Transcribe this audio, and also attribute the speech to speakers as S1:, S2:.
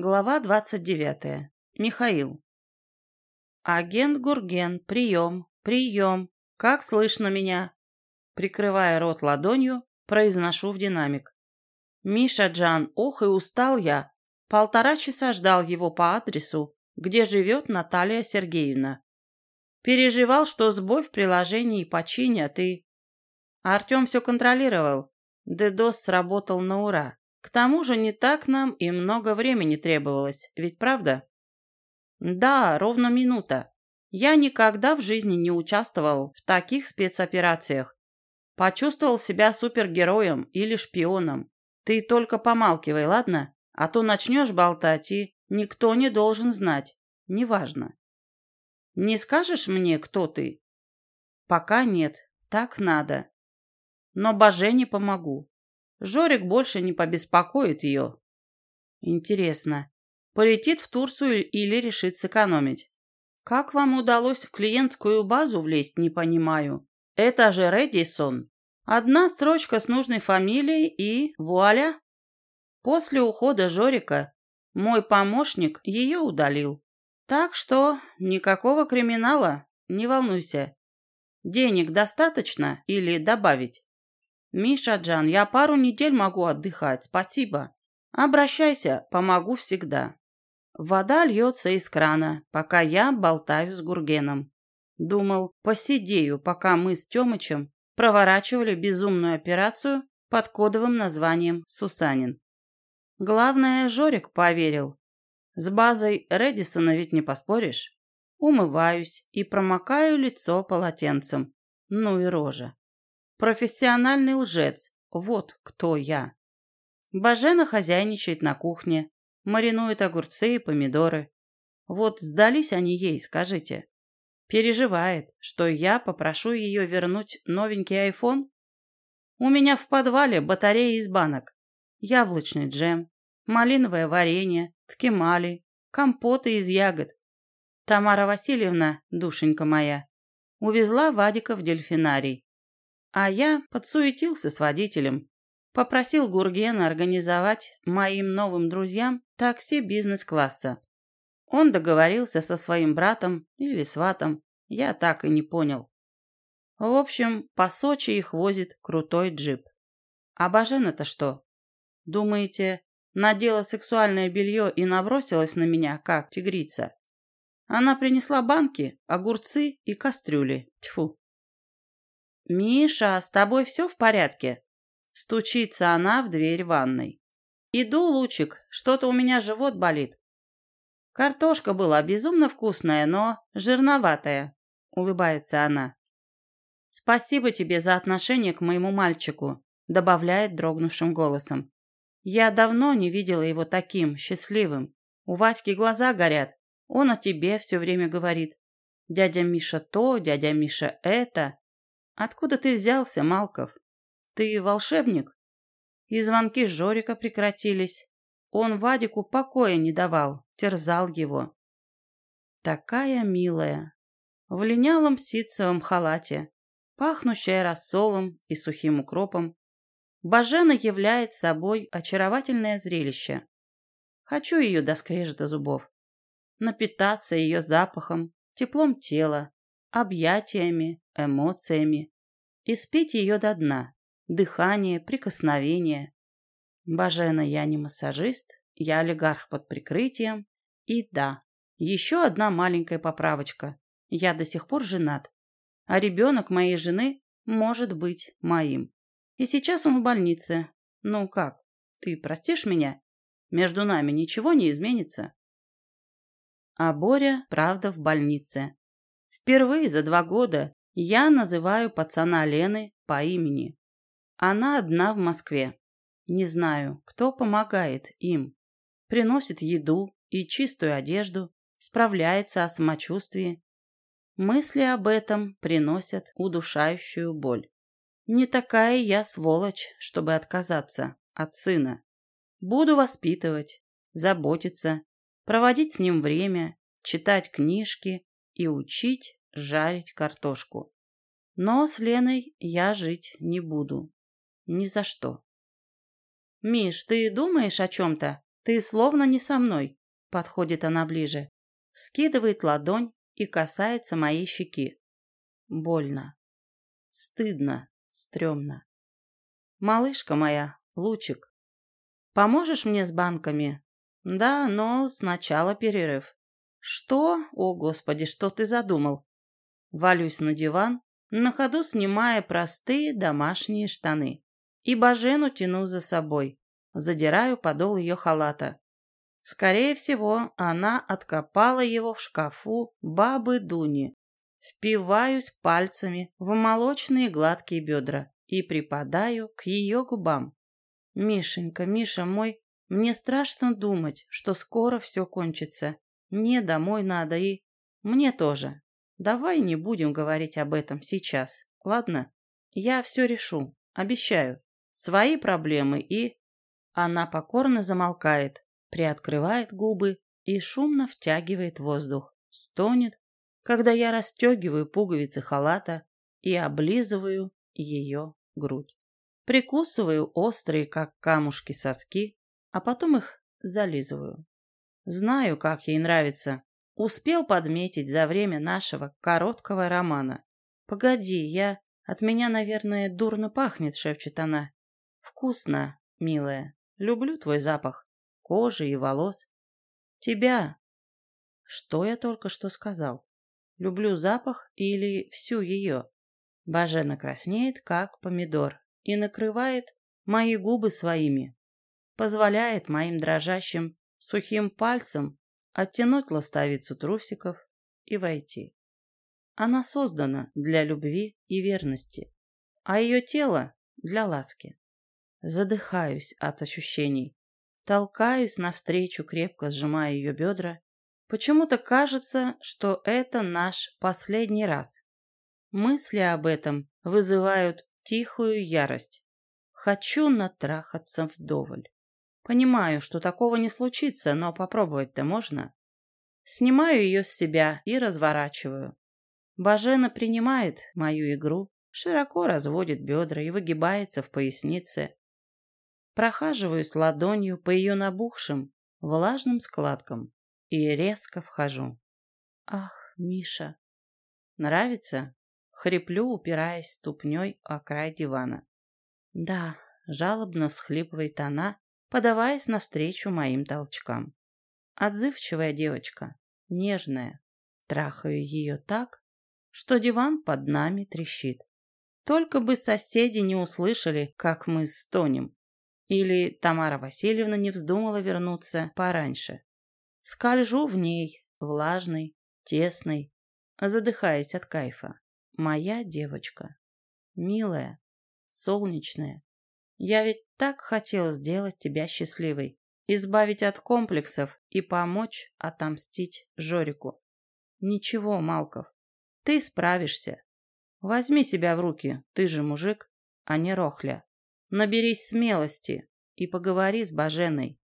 S1: Глава 29. Михаил. «Агент Гурген, прием, прием. Как слышно меня?» Прикрывая рот ладонью, произношу в динамик. «Миша Джан, ох и устал я. Полтора часа ждал его по адресу, где живет Наталья Сергеевна. Переживал, что сбой в приложении починят и...» Артем все контролировал. Дедос сработал на ура. К тому же не так нам и много времени требовалось, ведь правда? Да, ровно минута. Я никогда в жизни не участвовал в таких спецоперациях. Почувствовал себя супергероем или шпионом. Ты только помалкивай, ладно? А то начнешь болтать, и никто не должен знать. Неважно. Не скажешь мне, кто ты? Пока нет. Так надо. Но Боже не помогу. Жорик больше не побеспокоит ее. Интересно, полетит в Турцию или решит сэкономить? Как вам удалось в клиентскую базу влезть, не понимаю. Это же Редисон. Одна строчка с нужной фамилией и вуаля. После ухода Жорика мой помощник ее удалил. Так что никакого криминала, не волнуйся. Денег достаточно или добавить? «Миша Джан, я пару недель могу отдыхать, спасибо. Обращайся, помогу всегда». Вода льется из крана, пока я болтаю с Гургеном. Думал, посидею, пока мы с Тёмычем проворачивали безумную операцию под кодовым названием «Сусанин». Главное, Жорик поверил. С базой Редисона ведь не поспоришь. Умываюсь и промокаю лицо полотенцем. Ну и рожа. Профессиональный лжец. Вот кто я. Бажена хозяйничает на кухне, маринует огурцы и помидоры. Вот сдались они ей, скажите. Переживает, что я попрошу ее вернуть новенький айфон? У меня в подвале батарея из банок. Яблочный джем, малиновое варенье, ткемали, компоты из ягод. Тамара Васильевна, душенька моя, увезла Вадика в дельфинарий. А я подсуетился с водителем. Попросил Гургена организовать моим новым друзьям такси бизнес-класса. Он договорился со своим братом или сватом, я так и не понял. В общем, по Сочи их возит крутой джип. А Бажена-то что? Думаете, надела сексуальное белье и набросилась на меня, как тигрица? Она принесла банки, огурцы и кастрюли. Тьфу. «Миша, с тобой все в порядке?» Стучится она в дверь ванной. «Иду, Лучик, что-то у меня живот болит». «Картошка была безумно вкусная, но жирноватая», — улыбается она. «Спасибо тебе за отношение к моему мальчику», — добавляет дрогнувшим голосом. «Я давно не видела его таким, счастливым. У Вадьки глаза горят. Он о тебе все время говорит. Дядя Миша то, дядя Миша это. Откуда ты взялся, Малков? Ты волшебник? И звонки Жорика прекратились. Он Вадику покоя не давал, терзал его. Такая милая, в линялом ситцевом халате, пахнущая рассолом и сухим укропом. Бажена являет собой очаровательное зрелище. Хочу ее до скрежета зубов. Напитаться ее запахом, теплом тела, объятиями, эмоциями. И спить ее до дна. Дыхание, прикосновение. Бажена, я не массажист, я олигарх под прикрытием. И да, еще одна маленькая поправочка. Я до сих пор женат. А ребенок моей жены может быть моим. И сейчас он в больнице. Ну как, ты простишь меня? Между нами ничего не изменится. А Боря, правда, в больнице. Впервые за два года я называю пацана Лены по имени. Она одна в Москве. Не знаю, кто помогает им. Приносит еду и чистую одежду, справляется о самочувствии. Мысли об этом приносят удушающую боль. Не такая я сволочь, чтобы отказаться от сына. Буду воспитывать, заботиться, проводить с ним время, читать книжки и учить жарить картошку. Но с Леной я жить не буду. Ни за что. «Миш, ты думаешь о чем-то? Ты словно не со мной. Подходит она ближе. Скидывает ладонь и касается моей щеки. Больно. Стыдно. Стремно. Малышка моя, Лучик, поможешь мне с банками? Да, но сначала перерыв. Что? О, Господи, что ты задумал? Валюсь на диван, на ходу снимая простые домашние штаны. И Бажену тяну за собой. Задираю подол ее халата. Скорее всего, она откопала его в шкафу бабы Дуни. Впиваюсь пальцами в молочные гладкие бедра и припадаю к ее губам. «Мишенька, Миша мой, мне страшно думать, что скоро все кончится. Мне домой надо и... Мне тоже. Давай не будем говорить об этом сейчас, ладно? Я все решу, обещаю. Свои проблемы и...» Она покорно замолкает, приоткрывает губы и шумно втягивает воздух, стонет, когда я расстегиваю пуговицы халата и облизываю ее грудь. Прикусываю острые, как камушки, соски, а потом их зализываю. Знаю, как ей нравится. Успел подметить за время нашего короткого романа. «Погоди, я... От меня, наверное, дурно пахнет», — шепчет она. «Вкусно, милая. Люблю твой запах. Кожи и волос. Тебя...» Что я только что сказал? Люблю запах или всю ее? Бажена краснеет, как помидор, и накрывает мои губы своими. Позволяет моим дрожащим сухим пальцем оттянуть ластовицу трусиков и войти. Она создана для любви и верности, а ее тело для ласки. Задыхаюсь от ощущений, толкаюсь навстречу, крепко сжимая ее бедра. Почему-то кажется, что это наш последний раз. Мысли об этом вызывают тихую ярость. Хочу натрахаться вдоволь. Понимаю, что такого не случится, но попробовать-то можно. Снимаю ее с себя и разворачиваю. Бажена принимает мою игру, широко разводит бедра и выгибается в пояснице. Прохаживаюсь ладонью по ее набухшим, влажным складкам и резко вхожу. Ах, Миша, нравится? Хриплю, упираясь ступней о край дивана. Да, жалобно всхлипывает она, подаваясь навстречу моим толчкам. Отзывчивая девочка, нежная. Трахаю ее так, что диван под нами трещит. Только бы соседи не услышали, как мы стонем. Или Тамара Васильевна не вздумала вернуться пораньше. Скольжу в ней, влажной, тесной, задыхаясь от кайфа. Моя девочка. Милая, солнечная. Я ведь так хотел сделать тебя счастливой. Избавить от комплексов и помочь отомстить Жорику. Ничего, Малков, ты справишься. Возьми себя в руки, ты же мужик, а не рохля. Наберись смелости и поговори с Баженой.